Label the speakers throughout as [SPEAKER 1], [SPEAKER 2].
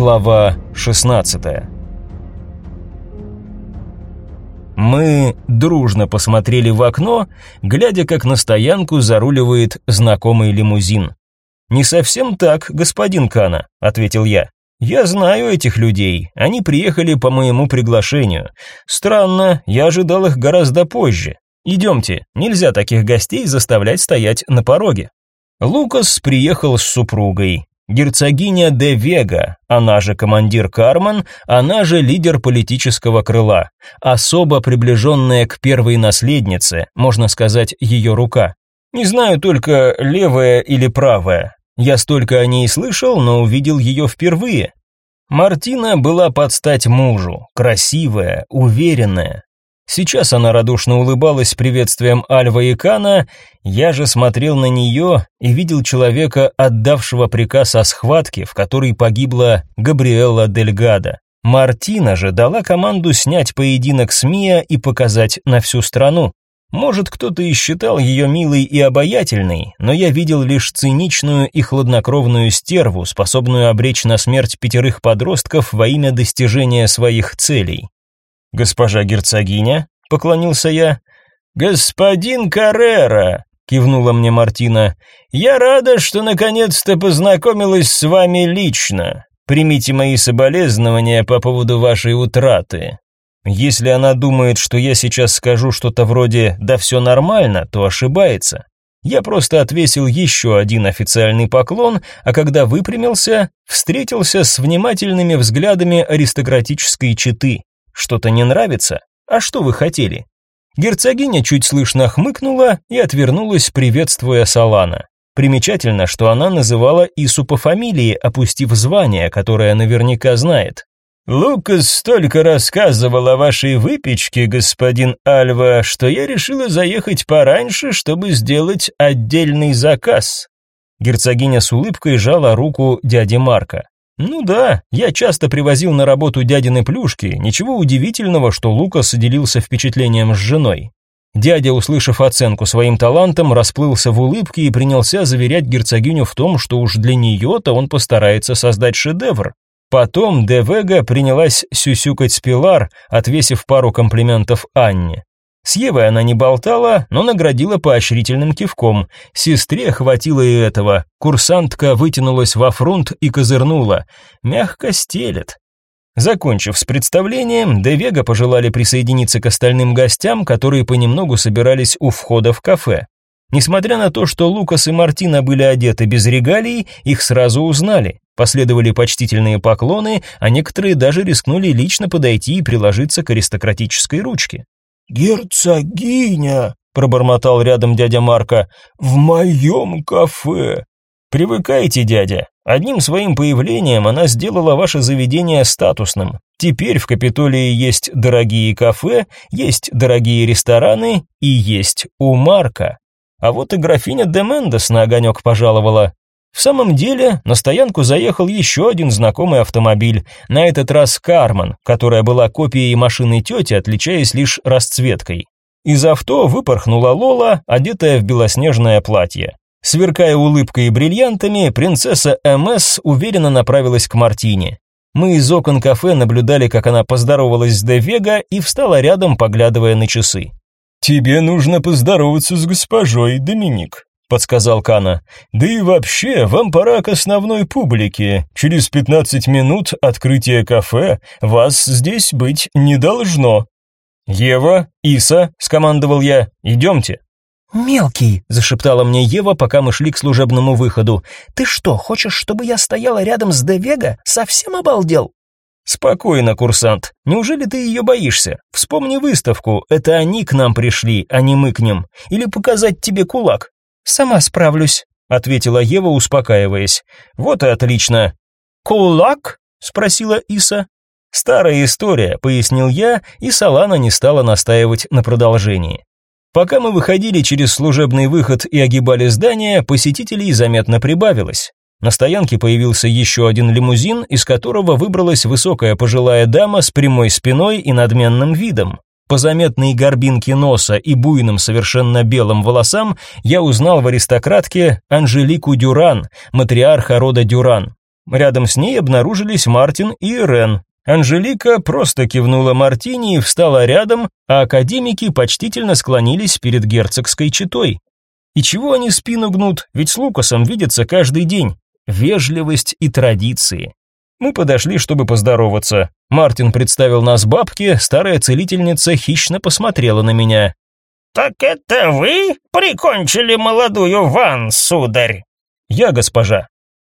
[SPEAKER 1] Глава 16 Мы дружно посмотрели в окно, глядя, как на стоянку заруливает знакомый лимузин. «Не совсем так, господин Кана», — ответил я. «Я знаю этих людей, они приехали по моему приглашению. Странно, я ожидал их гораздо позже. Идемте, нельзя таких гостей заставлять стоять на пороге». Лукас приехал с супругой. Герцогиня де Вега, она же командир Карман, она же лидер политического крыла, особо приближенная к первой наследнице, можно сказать, ее рука. Не знаю только, левая или правая. Я столько о ней слышал, но увидел ее впервые. Мартина была под стать мужу, красивая, уверенная, Сейчас она радушно улыбалась приветствием Альва и Кана, я же смотрел на нее и видел человека, отдавшего приказ о схватке, в которой погибла Габриэлла Дельгада. Мартина же дала команду снять поединок с Мия и показать на всю страну. Может, кто-то и считал ее милой и обаятельной, но я видел лишь циничную и хладнокровную стерву, способную обречь на смерть пятерых подростков во имя достижения своих целей. «Госпожа герцогиня?» — поклонился я. «Господин Каррера!» — кивнула мне Мартина. «Я рада, что наконец-то познакомилась с вами лично. Примите мои соболезнования по поводу вашей утраты. Если она думает, что я сейчас скажу что-то вроде «да все нормально», то ошибается. Я просто отвесил еще один официальный поклон, а когда выпрямился, встретился с внимательными взглядами аристократической четы. Что-то не нравится? А что вы хотели? Герцогиня чуть слышно хмыкнула и отвернулась, приветствуя Салана. Примечательно, что она называла Ису по фамилии, опустив звание, которое наверняка знает. «Лукас столько рассказывал о вашей выпечке, господин Альва, что я решила заехать пораньше, чтобы сделать отдельный заказ». Герцогиня с улыбкой жала руку дяди Марка. Ну да, я часто привозил на работу дядины плюшки, ничего удивительного, что Лукас делился впечатлением с женой. Дядя, услышав оценку своим талантам, расплылся в улыбке и принялся заверять герцогиню в том, что уж для нее-то он постарается создать шедевр. Потом Девега принялась сюсюкать с Пилар, отвесив пару комплиментов Анне. С Евой она не болтала, но наградила поощрительным кивком. Сестре хватило и этого. Курсантка вытянулась во фронт и козырнула. Мягко стелет. Закончив с представлением, Девега пожелали присоединиться к остальным гостям, которые понемногу собирались у входа в кафе. Несмотря на то, что Лукас и Мартина были одеты без регалий, их сразу узнали. Последовали почтительные поклоны, а некоторые даже рискнули лично подойти и приложиться к аристократической ручке.
[SPEAKER 2] «Герцогиня!» — пробормотал рядом дядя Марка. «В моем кафе!»
[SPEAKER 1] «Привыкайте, дядя. Одним своим появлением она сделала ваше заведение статусным. Теперь в Капитолии есть дорогие кафе, есть дорогие рестораны и есть у Марка. А вот и графиня де Мендес на огонек пожаловала. В самом деле, на стоянку заехал еще один знакомый автомобиль, на этот раз Карман, которая была копией машины тети, отличаясь лишь расцветкой. Из авто выпорхнула Лола, одетая в белоснежное платье. Сверкая улыбкой и бриллиантами, принцесса МС уверенно направилась к Мартине. Мы из окон кафе наблюдали, как она поздоровалась с Девега и встала рядом, поглядывая на часы.
[SPEAKER 2] «Тебе нужно поздороваться с госпожой, Доминик», подсказал Кана. Да и вообще, вам пора к основной публике. Через пятнадцать минут открытие кафе. Вас здесь быть не должно.
[SPEAKER 1] Ева, Иса, скомандовал я. Идемте.
[SPEAKER 3] «Мелкий», — зашептала мне Ева, пока мы шли к служебному выходу. «Ты что, хочешь, чтобы я стояла рядом с Девега? Совсем обалдел?»
[SPEAKER 1] «Спокойно, курсант. Неужели ты ее боишься? Вспомни выставку. Это они к нам пришли, а не мы к ним. Или показать тебе кулак.
[SPEAKER 3] «Сама справлюсь», — ответила Ева, успокаиваясь.
[SPEAKER 1] «Вот и отлично».
[SPEAKER 3] «Кулак?» — спросила Иса.
[SPEAKER 1] «Старая история», — пояснил я, и Салана не стала настаивать на продолжении. Пока мы выходили через служебный выход и огибали здание, посетителей заметно прибавилось. На стоянке появился еще один лимузин, из которого выбралась высокая пожилая дама с прямой спиной и надменным видом. По заметной горбинке носа и буйным совершенно белым волосам я узнал в аристократке Анжелику Дюран, матриарха рода Дюран. Рядом с ней обнаружились Мартин и Рен. Анжелика просто кивнула Мартини и встала рядом, а академики почтительно склонились перед герцогской четой. И чего они спину гнут, ведь с Лукасом видятся каждый день. Вежливость и традиции. Мы подошли, чтобы поздороваться. Мартин представил нас бабке, старая целительница хищно посмотрела на меня.
[SPEAKER 4] «Так это вы прикончили молодую Ван, сударь?»
[SPEAKER 1] «Я, госпожа».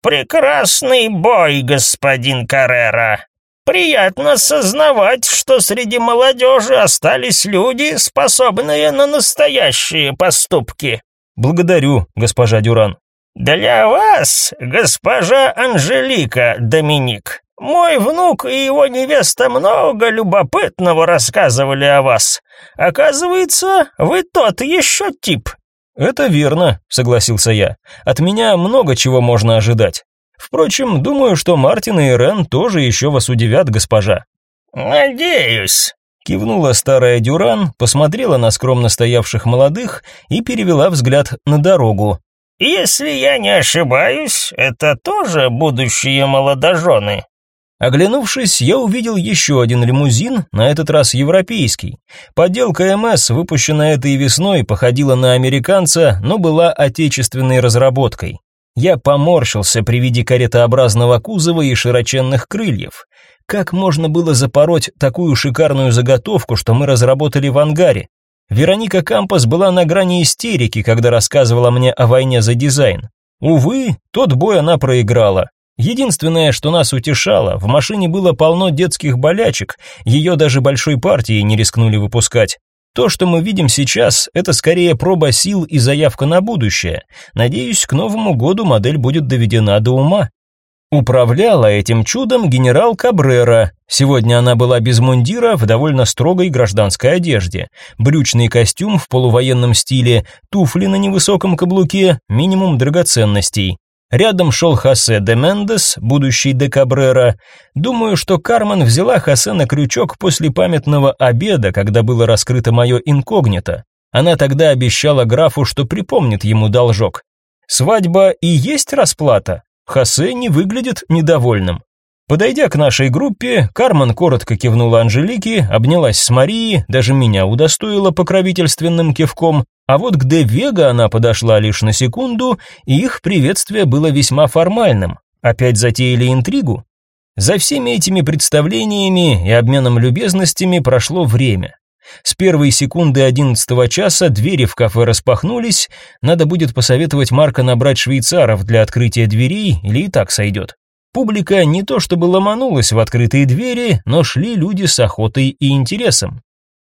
[SPEAKER 4] «Прекрасный бой, господин Каррера. Приятно сознавать, что среди молодежи остались люди, способные на настоящие поступки».
[SPEAKER 1] «Благодарю, госпожа Дюран».
[SPEAKER 4] «Для вас, госпожа Анжелика Доминик, мой внук и его невеста много любопытного рассказывали о вас. Оказывается, вы тот еще тип».
[SPEAKER 1] «Это верно», — согласился я. «От меня много чего можно ожидать. Впрочем, думаю, что Мартин и Рен тоже еще вас удивят, госпожа».
[SPEAKER 4] «Надеюсь», —
[SPEAKER 1] кивнула старая Дюран, посмотрела на скромно стоявших молодых и перевела взгляд на дорогу.
[SPEAKER 4] «Если я не ошибаюсь, это тоже будущие молодожены».
[SPEAKER 1] Оглянувшись, я увидел еще один лимузин, на этот раз европейский. Подделка МС, выпущенная этой весной, походила на американца, но была отечественной разработкой. Я поморщился при виде каретообразного кузова и широченных крыльев. Как можно было запороть такую шикарную заготовку, что мы разработали в ангаре? Вероника Кампас была на грани истерики, когда рассказывала мне о войне за дизайн. Увы, тот бой она проиграла. Единственное, что нас утешало, в машине было полно детских болячек, ее даже большой партией не рискнули выпускать. То, что мы видим сейчас, это скорее проба сил и заявка на будущее. Надеюсь, к Новому году модель будет доведена до ума. Управляла этим чудом генерал Кабрера. Сегодня она была без мундира в довольно строгой гражданской одежде. Брючный костюм в полувоенном стиле, туфли на невысоком каблуке, минимум драгоценностей. Рядом шел Хосе де Мендес, будущий де Кабрера. Думаю, что Кармен взяла Хосе на крючок после памятного обеда, когда было раскрыто мое инкогнито. Она тогда обещала графу, что припомнит ему должок. Свадьба и есть расплата. Хосе не выглядит недовольным. Подойдя к нашей группе, Кармен коротко кивнула Анжелике, обнялась с Марией, даже меня удостоила покровительственным кивком, а вот к Де Вега она подошла лишь на секунду, и их приветствие было весьма формальным. Опять затеяли интригу? За всеми этими представлениями и обменом любезностями прошло время. С первой секунды одиннадцатого часа двери в кафе распахнулись, надо будет посоветовать Марка набрать швейцаров для открытия дверей или и так сойдет. Публика не то чтобы ломанулась в открытые двери, но шли люди с охотой и интересом.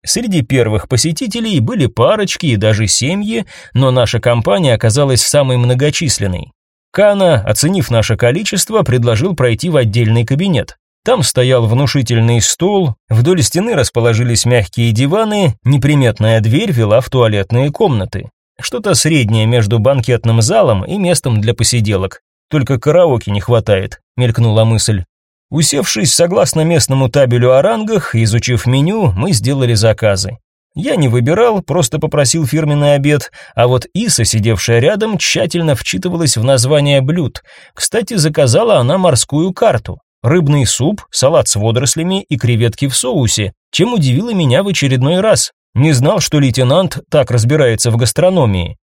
[SPEAKER 1] Среди первых посетителей были парочки и даже семьи, но наша компания оказалась самой многочисленной. Кана, оценив наше количество, предложил пройти в отдельный кабинет. Там стоял внушительный стол, вдоль стены расположились мягкие диваны, неприметная дверь вела в туалетные комнаты. Что-то среднее между банкетным залом и местом для посиделок. Только караоке не хватает, мелькнула мысль. Усевшись согласно местному табелю о рангах изучив меню, мы сделали заказы. Я не выбирал, просто попросил фирменный обед, а вот Иса, сидевшая рядом, тщательно вчитывалась в название блюд. Кстати, заказала она морскую карту. Рыбный суп, салат с водорослями и креветки в соусе, чем удивило меня в очередной раз. Не знал, что лейтенант так разбирается в гастрономии.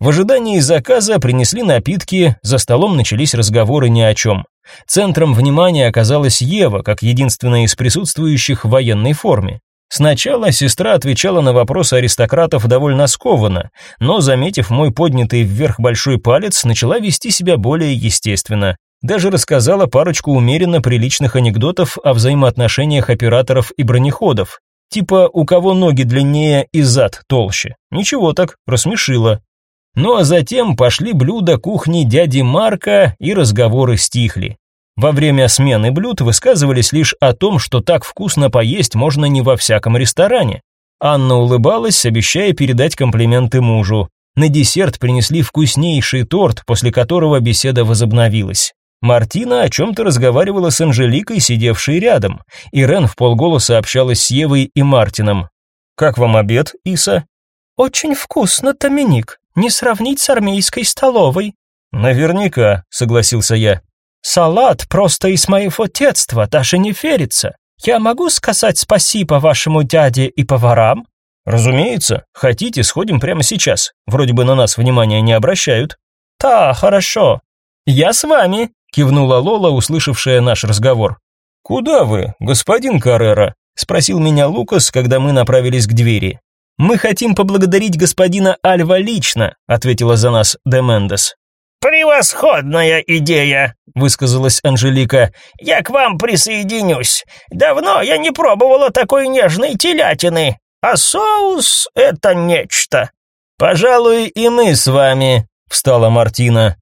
[SPEAKER 1] В ожидании заказа принесли напитки, за столом начались разговоры ни о чем. Центром внимания оказалась Ева, как единственная из присутствующих в военной форме. Сначала сестра отвечала на вопросы аристократов довольно скованно, но, заметив мой поднятый вверх большой палец, начала вести себя более естественно. Даже рассказала парочку умеренно приличных анекдотов о взаимоотношениях операторов и бронеходов. Типа, у кого ноги длиннее и зад толще. Ничего так, рассмешила. Ну а затем пошли блюда кухни дяди Марка и разговоры стихли. Во время смены блюд высказывались лишь о том, что так вкусно поесть можно не во всяком ресторане. Анна улыбалась, обещая передать комплименты мужу. На десерт принесли вкуснейший торт, после которого беседа возобновилась. Мартина о чем-то разговаривала с Анжеликой, сидевшей рядом. Ирен в полголоса общалась с Евой и Мартином. «Как вам обед, Иса?»
[SPEAKER 3] «Очень вкусно, Доминик. Не сравнить с армейской столовой.
[SPEAKER 1] Наверняка, согласился я.
[SPEAKER 3] Салат просто из моего детства, даже не верится. Я могу сказать спасибо вашему дяде и поварам?
[SPEAKER 1] Разумеется, хотите, сходим прямо сейчас. Вроде бы на нас внимания не обращают.
[SPEAKER 3] Да, хорошо. Я с вами, кивнула Лола, услышавшая наш разговор.
[SPEAKER 1] Куда вы, господин Каррера? спросил меня Лукас, когда мы направились к двери.
[SPEAKER 3] Мы хотим поблагодарить господина Альва лично, ответила за нас Демендес.
[SPEAKER 4] «Превосходная идея!» – высказалась Анжелика. «Я к вам присоединюсь. Давно я не пробовала такой нежной телятины, а соус – это нечто».
[SPEAKER 1] «Пожалуй, и мы с вами», – встала Мартина.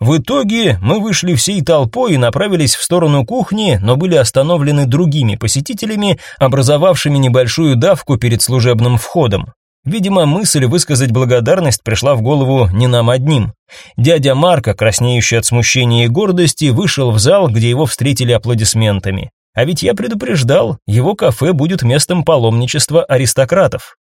[SPEAKER 1] В итоге мы вышли всей толпой и направились в сторону кухни, но были остановлены другими посетителями, образовавшими небольшую давку перед служебным входом. Видимо, мысль высказать благодарность пришла в голову не нам одним. Дядя Марка, краснеющий от смущения и гордости, вышел в зал, где его встретили аплодисментами. А ведь я предупреждал, его кафе будет местом паломничества аристократов.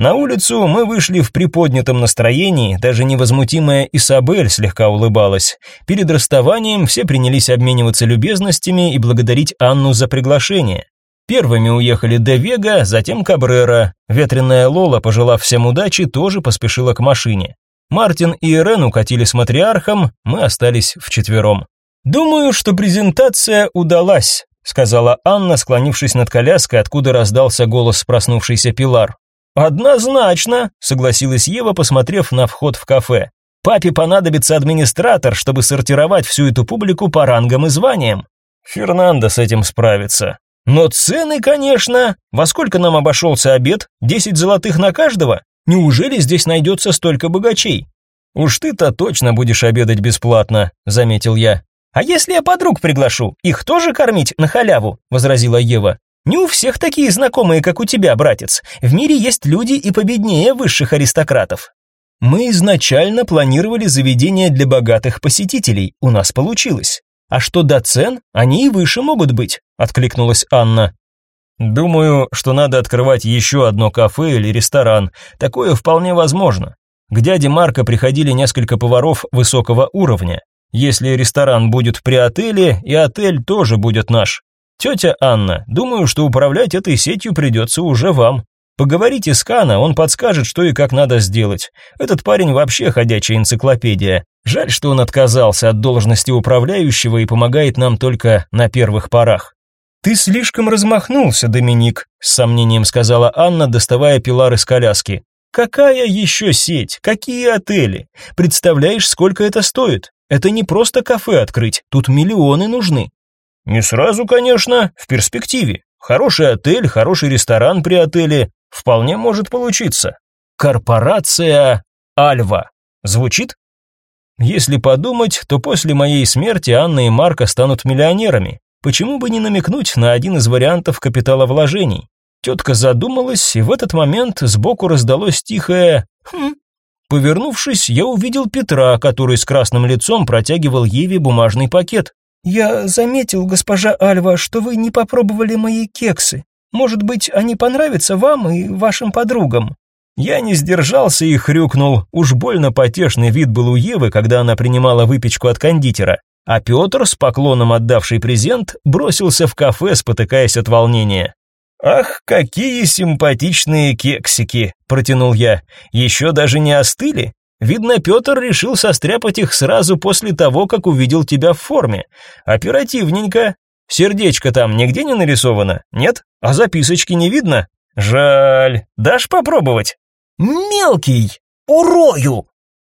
[SPEAKER 1] На улицу мы вышли в приподнятом настроении, даже невозмутимая Исабель слегка улыбалась. Перед расставанием все принялись обмениваться любезностями и благодарить Анну за приглашение. Первыми уехали Де Вега, затем Кабрера. Ветреная Лола, пожелав всем удачи, тоже поспешила к машине. Мартин и Ирен укатили с матриархом, мы остались вчетвером. «Думаю, что презентация удалась», — сказала Анна, склонившись над коляской, откуда раздался голос проснувшейся Пилар. «Однозначно», — согласилась Ева, посмотрев на вход в кафе. «Папе понадобится администратор, чтобы сортировать всю эту публику по рангам и званиям». «Фернандо с этим справится», но цены, конечно. Во сколько нам обошелся обед? Десять золотых на каждого? Неужели здесь найдется столько богачей? Уж ты-то точно будешь обедать бесплатно, заметил я. А если я подруг приглашу, их тоже кормить на халяву? возразила Ева. Не у всех такие знакомые, как у тебя, братец. В мире есть люди и победнее высших аристократов. Мы изначально планировали заведение для богатых посетителей. У нас получилось. А что до цен, они и выше могут быть, откликнулась Анна. Думаю, что надо открывать еще одно кафе или ресторан. Такое вполне возможно. К дяде Марка приходили несколько поваров высокого уровня. Если ресторан будет при отеле, и отель тоже будет наш. Тетя Анна, думаю, что управлять этой сетью придется уже вам. Поговорите с Кана, он подскажет, что и как надо сделать. Этот парень вообще ходячая энциклопедия. Жаль, что он отказался от должности управляющего и помогает нам только на первых порах. Ты слишком размахнулся, Доминик, с сомнением сказала Анна, доставая пилар из коляски. Какая еще сеть? Какие отели? Представляешь, сколько это стоит? Это не просто кафе открыть, тут миллионы нужны. Не сразу, конечно, в перспективе. Хороший отель, хороший ресторан при отеле вполне может получиться. Корпорация Альва. Звучит? Если подумать, то после моей смерти Анна и Марка станут миллионерами. Почему бы не намекнуть на один из вариантов капиталовложений? Тетка задумалась, и в этот момент сбоку раздалось тихое «хм». Повернувшись, я увидел Петра, который с красным лицом протягивал Еве бумажный пакет. «Я заметил, госпожа Альва, что вы не попробовали мои кексы. Может быть, они понравятся вам и вашим подругам?» Я не сдержался и хрюкнул. Уж больно потешный вид был у Евы, когда она принимала выпечку от кондитера. А Петр, с поклоном отдавший презент, бросился в кафе, спотыкаясь от волнения. «Ах, какие симпатичные кексики!» – протянул я. «Еще даже не остыли? Видно, Петр решил состряпать их сразу после того, как увидел тебя в форме. Оперативненько. Сердечко там нигде не нарисовано? Нет? А записочки не видно? Жаль. Дашь попробовать?»
[SPEAKER 3] «Мелкий! Урою!»